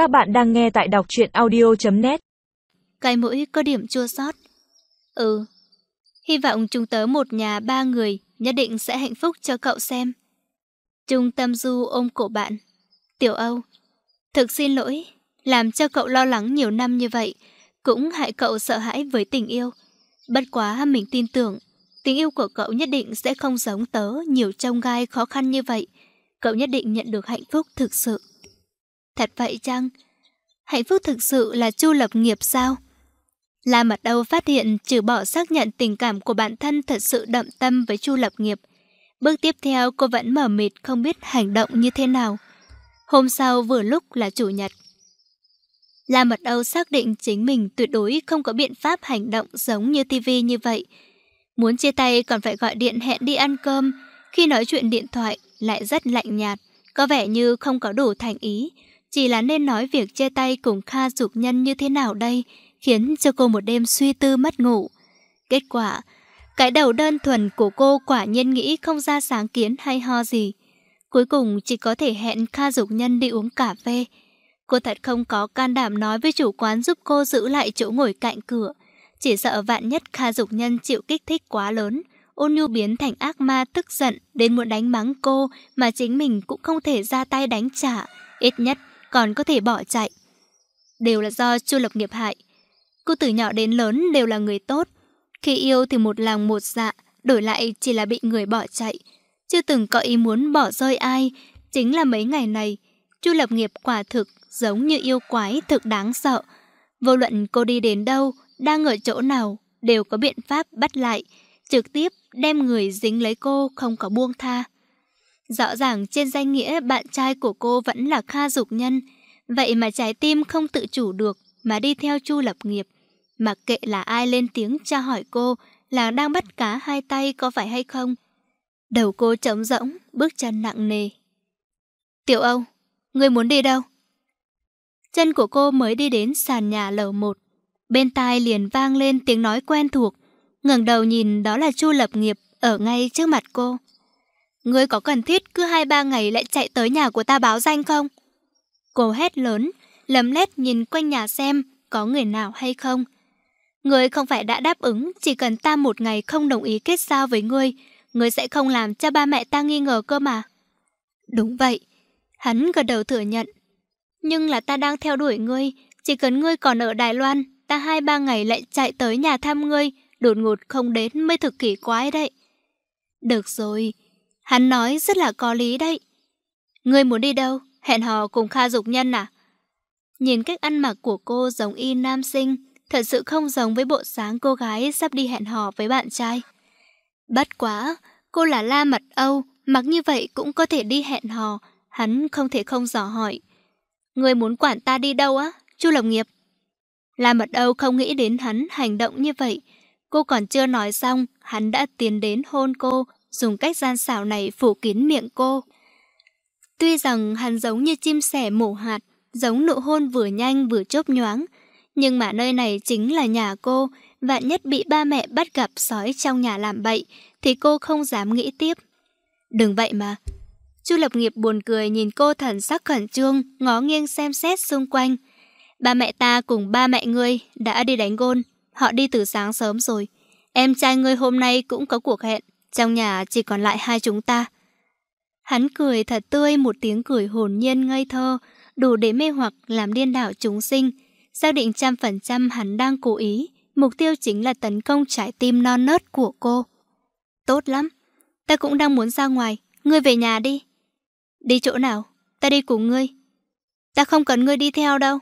Các bạn đang nghe tại đọc truyện audio.net Cái mũi có điểm chua xót Ừ, hy vọng chúng tớ một nhà ba người nhất định sẽ hạnh phúc cho cậu xem. Trung tâm du ôm cổ bạn. Tiểu Âu, thực xin lỗi, làm cho cậu lo lắng nhiều năm như vậy, cũng hại cậu sợ hãi với tình yêu. Bất quá mình tin tưởng, tình yêu của cậu nhất định sẽ không giống tớ nhiều trông gai khó khăn như vậy. Cậu nhất định nhận được hạnh phúc thực sự. Thật vậy chăng? Hạnh phúc thực sự là chu lập nghiệp sao? La Mật Âu phát hiện trừ bỏ xác nhận tình cảm của bản thân thật sự đậm tâm với chu lập nghiệp. Bước tiếp theo cô vẫn mở mịt không biết hành động như thế nào. Hôm sau vừa lúc là chủ nhật. La Mật Âu xác định chính mình tuyệt đối không có biện pháp hành động giống như TV như vậy. Muốn chia tay còn phải gọi điện hẹn đi ăn cơm. Khi nói chuyện điện thoại lại rất lạnh nhạt, có vẻ như không có đủ thành ý. Chỉ là nên nói việc chia tay cùng Kha Dục Nhân như thế nào đây, khiến cho cô một đêm suy tư mất ngủ. Kết quả, cái đầu đơn thuần của cô quả nhiên nghĩ không ra sáng kiến hay ho gì. Cuối cùng chỉ có thể hẹn Kha Dục Nhân đi uống cà phê. Cô thật không có can đảm nói với chủ quán giúp cô giữ lại chỗ ngồi cạnh cửa. Chỉ sợ vạn nhất Kha Dục Nhân chịu kích thích quá lớn. Ôn nhu biến thành ác ma tức giận đến muốn đánh mắng cô mà chính mình cũng không thể ra tay đánh trả. Ít nhất còn có thể bỏ chạy. Đều là do Chu Lập nghiệp hại. Cô từ nhỏ đến lớn đều là người tốt. Khi yêu thì một lòng một dạ, đổi lại chỉ là bị người bỏ chạy. Chưa từng có ý muốn bỏ rơi ai. Chính là mấy ngày này, Chu Lập nghiệp quả thực giống như yêu quái thực đáng sợ. Vô luận cô đi đến đâu, đang ở chỗ nào, đều có biện pháp bắt lại, trực tiếp đem người dính lấy cô không có buông tha. Rõ ràng trên danh nghĩa bạn trai của cô vẫn là Kha Dục Nhân, vậy mà trái tim không tự chủ được mà đi theo Chu Lập Nghiệp. Mặc kệ là ai lên tiếng tra hỏi cô là đang bắt cá hai tay có phải hay không. Đầu cô trống rỗng, bước chân nặng nề. Tiểu Âu, người muốn đi đâu? Chân của cô mới đi đến sàn nhà lầu một. Bên tai liền vang lên tiếng nói quen thuộc. ngẩng đầu nhìn đó là Chu Lập Nghiệp ở ngay trước mặt cô. Ngươi có cần thiết cứ hai ba ngày lại chạy tới nhà của ta báo danh không? Cô hét lớn, lấm lét nhìn quanh nhà xem có người nào hay không. Ngươi không phải đã đáp ứng chỉ cần ta một ngày không đồng ý kết giao với ngươi, ngươi sẽ không làm cho ba mẹ ta nghi ngờ cơ mà. Đúng vậy, hắn gật đầu thừa nhận. Nhưng là ta đang theo đuổi ngươi, chỉ cần ngươi còn ở Đài Loan, ta hai ba ngày lại chạy tới nhà thăm ngươi, đột ngột không đến mới thực kỳ quái đấy. Được rồi, Hắn nói rất là có lý đấy. Ngươi muốn đi đâu? Hẹn hò cùng Kha Dục Nhân à? Nhìn cách ăn mặc của cô giống y nam sinh, thật sự không giống với bộ sáng cô gái sắp đi hẹn hò với bạn trai. Bất quá, cô là La Mật Âu, mặc như vậy cũng có thể đi hẹn hò, hắn không thể không dò hỏi. Người muốn quản ta đi đâu á, Chu Lộc Nghiệp? La Mật Âu không nghĩ đến hắn hành động như vậy. Cô còn chưa nói xong, hắn đã tiến đến hôn cô, dùng cách gian xảo này phủ kín miệng cô. Tuy rằng hắn giống như chim sẻ mổ hạt, giống nụ hôn vừa nhanh vừa chớp nhoáng, nhưng mà nơi này chính là nhà cô, vạn nhất bị ba mẹ bắt gặp sói trong nhà làm bậy, thì cô không dám nghĩ tiếp. Đừng vậy mà. Chu Lập Nghiệp buồn cười nhìn cô thần sắc khẩn trương, ngó nghiêng xem xét xung quanh. Ba mẹ ta cùng ba mẹ ngươi đã đi đánh gôn, họ đi từ sáng sớm rồi. Em trai ngươi hôm nay cũng có cuộc hẹn, trong nhà chỉ còn lại hai chúng ta. Hắn cười thật tươi một tiếng cười hồn nhiên ngây thơ, đủ để mê hoặc làm điên đảo chúng sinh. Xác định trăm phần trăm hắn đang cố ý, mục tiêu chính là tấn công trái tim non nớt của cô. Tốt lắm, ta cũng đang muốn ra ngoài, ngươi về nhà đi. Đi chỗ nào? Ta đi cùng ngươi. Ta không cần ngươi đi theo đâu.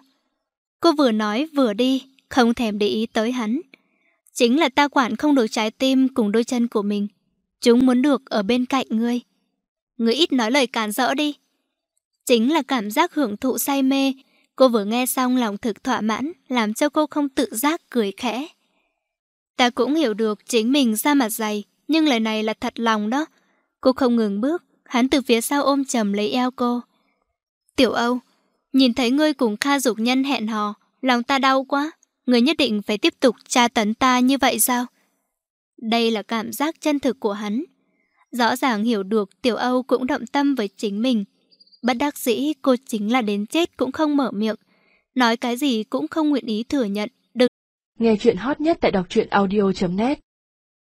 Cô vừa nói vừa đi, không thèm để ý tới hắn. Chính là ta quản không được trái tim cùng đôi chân của mình. Chúng muốn được ở bên cạnh ngươi. Ngươi ít nói lời cản rỡ đi. Chính là cảm giác hưởng thụ say mê. Cô vừa nghe xong lòng thực thỏa mãn, làm cho cô không tự giác cười khẽ. Ta cũng hiểu được chính mình ra mặt dày, nhưng lời này là thật lòng đó. Cô không ngừng bước, hắn từ phía sau ôm chầm lấy eo cô. Tiểu Âu, nhìn thấy ngươi cùng Kha Dục Nhân hẹn hò, lòng ta đau quá. Ngươi nhất định phải tiếp tục tra tấn ta như vậy sao? Đây là cảm giác chân thực của hắn. Rõ ràng hiểu được Tiểu Âu cũng động tâm với chính mình. Bất đắc dĩ, cô chính là đến chết cũng không mở miệng. nói cái gì cũng không nguyện ý thừa nhận. Đừng Nghe chuyện hot nhất tại đọc truyện audio.net